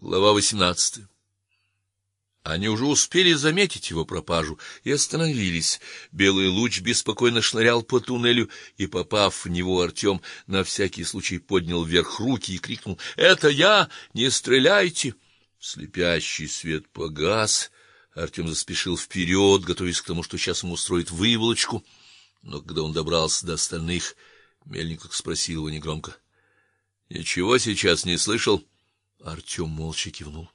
Глава восемнадцатая. Они уже успели заметить его пропажу и остановились. Белый луч беспокойно шнырял по туннелю, и, попав в него, Артем на всякий случай поднял вверх руки и крикнул: "Это я, не стреляйте!" Слепящий свет погас. Артем заспешил вперед, готовясь к тому, что сейчас ему устроит выволочку, но когда он добрался до остальных, Мельников спросил его негромко: "Ничего сейчас не слышал?" Артем молча кивнул.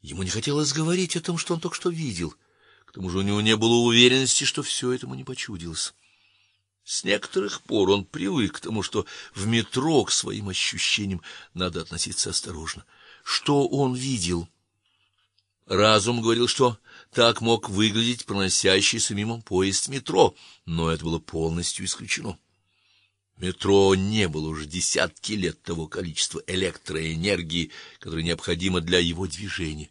Ему не хотелось говорить о том, что он только что видел. К тому же у него не было уверенности, что все это ему не почудилось. С некоторых пор он привык к тому, что в метро к своим ощущениям надо относиться осторожно. Что он видел? Разум говорил, что так мог выглядеть проносящийся мимо поезд метро, но это было полностью исключено. Метро не было уже десятки лет того количества электроэнергии, которое необходимо для его движения.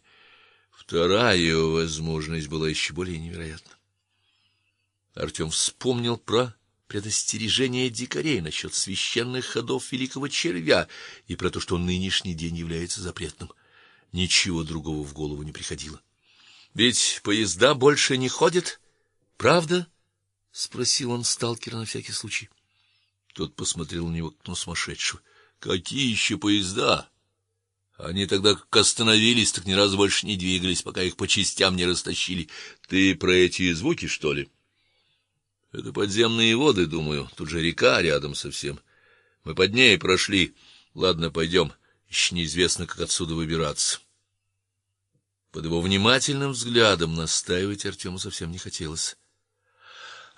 Вторая возможность была еще более невероятна. Артем вспомнил про предостережение дикарей насчет священных ходов великого червя и про то, что нынешний день является запретным. Ничего другого в голову не приходило. Ведь поезда больше не ходят, правда? спросил он сталкера на всякий случай. Тот посмотрел на него как на сумасшедшего. Какие еще поезда? Они тогда как остановились, так ни разу больше не двигались, пока их по частям не растащили. Ты про эти звуки, что ли? Это подземные воды, думаю. Тут же река рядом совсем. Мы под ней прошли. Ладно, пойдем. Еще неизвестно, как отсюда выбираться. Под его внимательным взглядом настаивать Артему совсем не хотелось.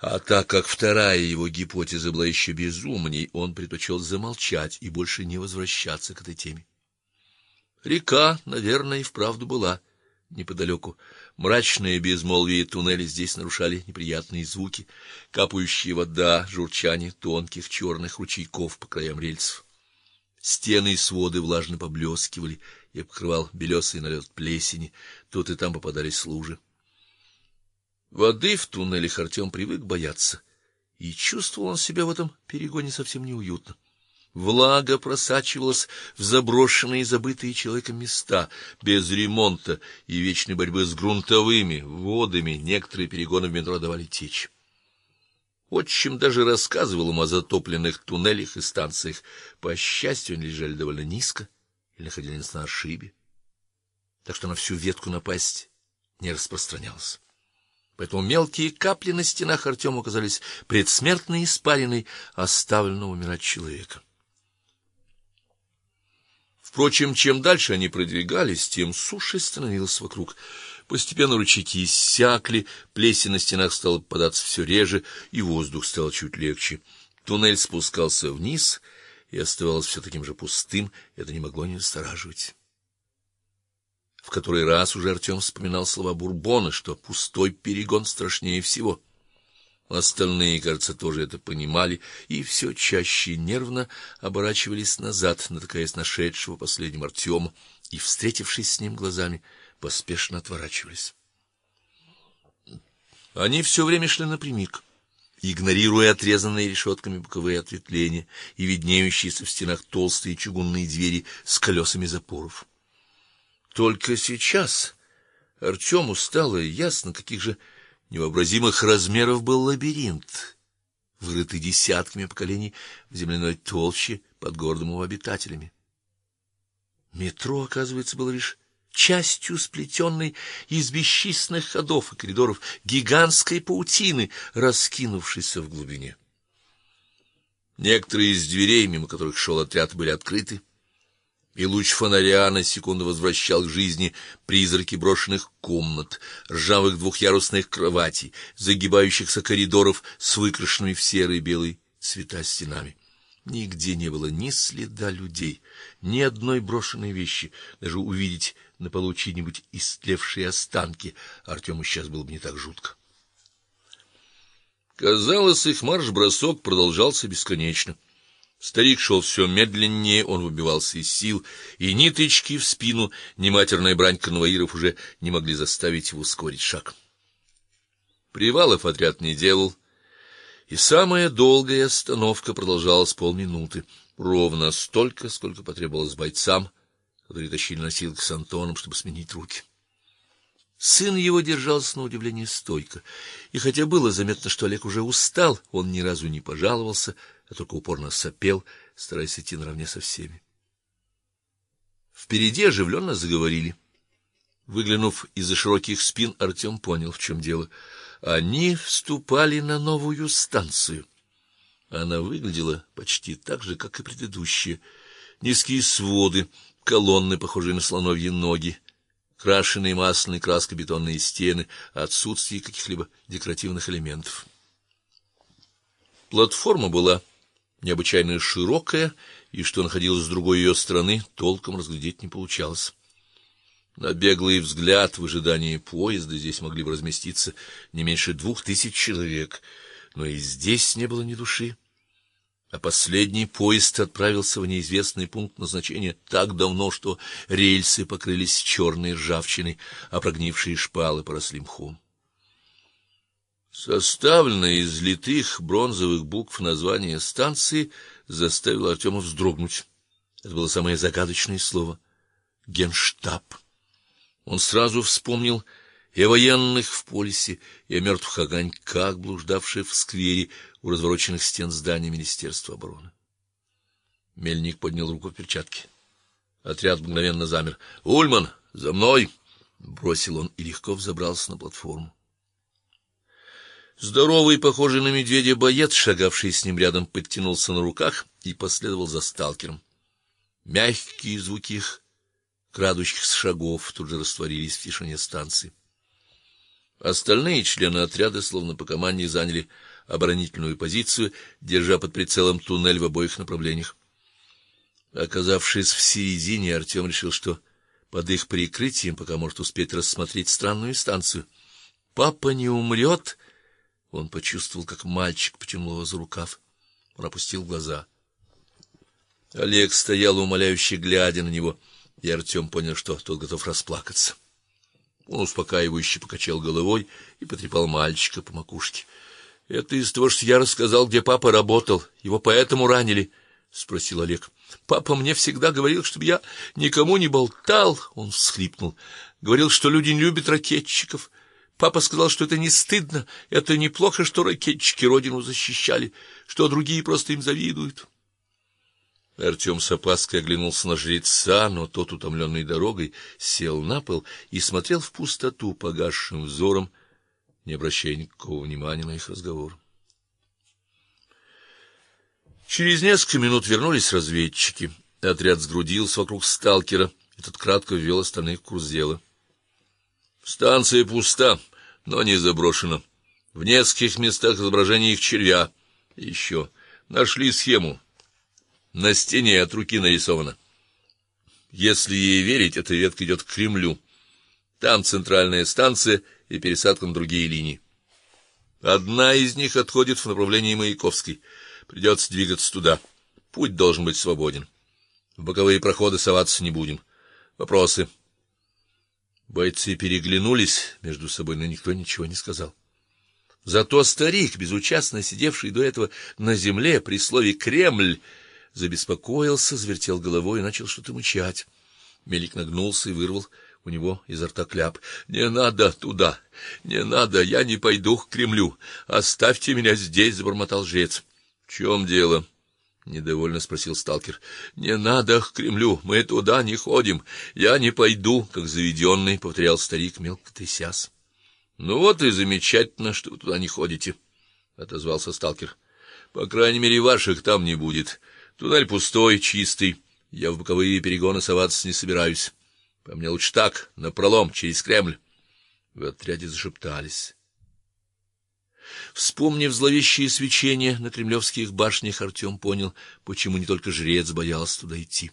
А так как вторая его гипотеза была еще безумней, он предпочел замолчать и больше не возвращаться к этой теме. Река, наверное, и вправду была неподалеку. Мрачные безмолвие туннеля здесь нарушали неприятные звуки: капающая вода, журчание тонких черных ручейков по краям рельсов. Стены и своды влажно поблескивали, и покрывал белесый налет плесени, тут и там попадались лужи. Воды в туннелях Артем привык бояться, и чувствовал он себя в этом перегоне совсем неуютно. Влага просачивалась в заброшенные и забытые человеком места, без ремонта и вечной борьбы с грунтовыми водами, некоторые перегоны в метро давали течь. Отчим даже рассказывал ему о затопленных туннелях и станциях. По счастью, они лежали довольно низко или находились на ошибе, так что на всю ветку напасть не распространялось. Поэтому мелкие капли на стенах Артему казались предсмертной испариной оставленного умирать человека. Впрочем, чем дальше они продвигались, тем суше становилось вокруг. Постепенно ручейки иссякли, плесень на стенах стала попадаться все реже, и воздух стал чуть легче. Туннель спускался вниз и оставался все таким же пустым, это не могло не настораживать. В который раз уже Артем вспоминал слова Бурбона, что пустой перегон страшнее всего. Остальные, кажется, тоже это понимали и все чаще нервно оборачивались назад, натыкаясь на шедшего последним Артема, и, встретившись с ним глазами, поспешно отворачивались. Они все время шли напрямик, игнорируя отрезанные решетками боковые ответвления и виднеющиеся в стенах толстые чугунные двери с колесами запоров. Только сейчас Артему стало ясно, каких же невообразимых размеров был лабиринт, вырытый десятками поколений в земляной толще под городом его обитателями. Метро, оказывается, было лишь частью сплетенной из бесчисленных ходов и коридоров гигантской паутины, раскинувшейся в глубине. Некоторые из дверей, мимо которых шел отряд, были открыты и луч фонаря на секунду возвращал к жизни призраки брошенных комнат, ржавых двухъярусных кроватей, загибающихся коридоров с выкрашенными в серый и белый цвета стенами. Нигде не было ни следа людей, ни одной брошенной вещи, даже увидеть на полу чьи-нибудь истлевшие останки Артему сейчас было бы не так жутко. Казалось, их марш-бросок продолжался бесконечно. Старик шел все медленнее, он выбивался из сил, и ни тычки в спину, ни матерная брань конвоиров уже не могли заставить его ускорить шаг. Привалов отряд не делал, и самая долгая остановка продолжалась полминуты, ровно столько, сколько потребовалось бойцам, которые тащили носилки с Антоном, чтобы сменить руки. Сын его держался на удивление стойко, и хотя было заметно, что Олег уже устал, он ни разу не пожаловался, а только упорно сопел, стараясь идти наравне со всеми. Впереди оживленно заговорили. Выглянув из-за широких спин, Артем понял, в чем дело. Они вступали на новую станцию. Она выглядела почти так же, как и предыдущие. Низкие своды, колонны, похожие на слоновьи ноги, крашеные масляной краской бетонные стены, отсутствие каких-либо декоративных элементов. Платформа была необычайно широкая, и что находилось с другой ее стороны, толком разглядеть не получалось. На беглый взгляд в ожидании поезда здесь могли бы разместиться не меньше двух тысяч человек, но и здесь не было ни души. А последний поезд отправился в неизвестный пункт назначения так давно, что рельсы покрылись черной ржавчиной, а прогнившие шпалы поросли мхом. Составленное из литых бронзовых букв название станции заставило Артема вздрогнуть. Это было самое загадочное слово Генштаб. Он сразу вспомнил и о военных в полисе, и о мертвых огоньках, блуждавших в сквере у развороченных стен здания Министерства обороны. Мельник поднял руку в перчатке. Отряд мгновенно замер. "Ульман, за мной!" бросил он и легко взобрался на платформу. Здоровый, похожий на медведя боец, шагавший с ним рядом, подтянулся на руках и последовал за сталкером. Мягкие звуки их крадущихся шагов тут же растворились в тишине станции. Остальные члены отряда, словно по команде, заняли оборонительную позицию, держа под прицелом туннель в обоих направлениях. Оказавшись в середине, Артем решил, что под их прикрытием пока может успеть рассмотреть странную станцию. Папа не умрет!» Он почувствовал, как мальчик потянул его за рукав. Он опустил глаза. Олег стоял умоляюще глядя на него, и Артем понял, что тот готов расплакаться. Он успокаивающе покачал головой и потрепал мальчика по макушке. Это из того, что я рассказал, где папа работал. Его поэтому ранили, спросил Олег. Папа мне всегда говорил, чтобы я никому не болтал, он всхлипнул. Говорил, что люди не любят ракетчиков. Папа сказал, что это не стыдно, это неплохо, что ракетчики родину защищали, что другие просто им завидуют. Артем с опаской оглянулся на жреца, но тот, утомленный дорогой, сел на пол и смотрел в пустоту погасшим взором, не обращая никакого внимания на их разговор. Через несколько минут вернулись разведчики. Отряд сгрудился вокруг сталкера, и тот кратко ввел остальных в курс дела. Станция пуста, но не заброшена. В нескольких местах изображение их червя. еще нашли схему на стене от руки нарисовано. Если ей верить, эта ветка идет к Кремлю. Там центральная станция и пересадка на другие линии. Одна из них отходит в направлении Маяковской. Придется двигаться туда. Путь должен быть свободен. В боковые проходы соваться не будем. Вопросы? Бойцы переглянулись между собой, но никто ничего не сказал. Зато старик, безучастно сидевший до этого на земле при слове Кремль, забеспокоился, завертел головой и начал что-то мычать. Мелик нагнулся и вырвал у него изо рта кляп. Не надо туда. Не надо, я не пойду к Кремлю. Оставьте меня здесь, забормотал жрец. В чем дело? Недовольно спросил сталкер. Не надо к Кремлю, мы туда не ходим. Я не пойду, как заведенный, повторял старик, мелко трясясь. Ну вот и замечательно, что вы туда не ходите, отозвался сталкер. По крайней мере, ваших там не будет. Туннель пустой, чистый. Я в боковые перегоны соваться не собираюсь. По мне лучше так, на пролом через Кремль. В отряде зашептались. Вспомнив зловещее свечение на кремлевских башнях, Артем понял, почему не только жрец боялся туда идти.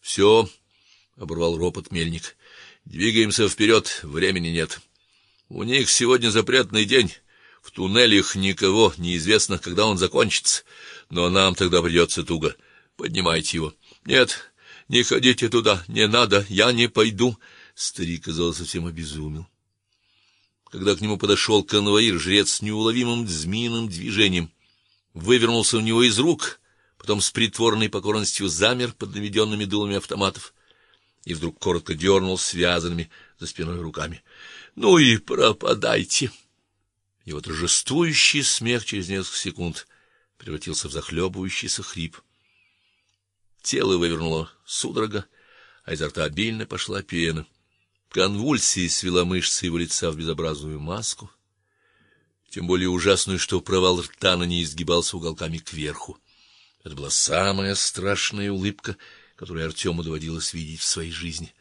«Все!» — оборвал ропот мельник. Двигаемся вперед, времени нет. У них сегодня запретный день. В туннелях никого, неизвестно, когда он закончится, но нам тогда придется туго. Поднимайте его. Нет, не ходите туда, не надо, я не пойду. Старик, казалось, совсем обезумел. Когда к нему подошел конвоир, жрец с неуловимым змеиным движением вывернулся у него из рук, потом с притворной покорностью замер под наведенными дулами автоматов. и вдруг коротко дернул связанными за спиной руками. Ну и пропадайте. Его торжествующий смех через несколько секунд превратился в захлебывающийся хрип. Тело вывернуло судорога, а изо рта обильно пошла пена. Конвульсия свела мышцы его лица в безобразную маску, тем более ужасную, что провал рта на ней изгибался уголками кверху. Это была самая страшная улыбка, которую Артему доводилось видеть в своей жизни.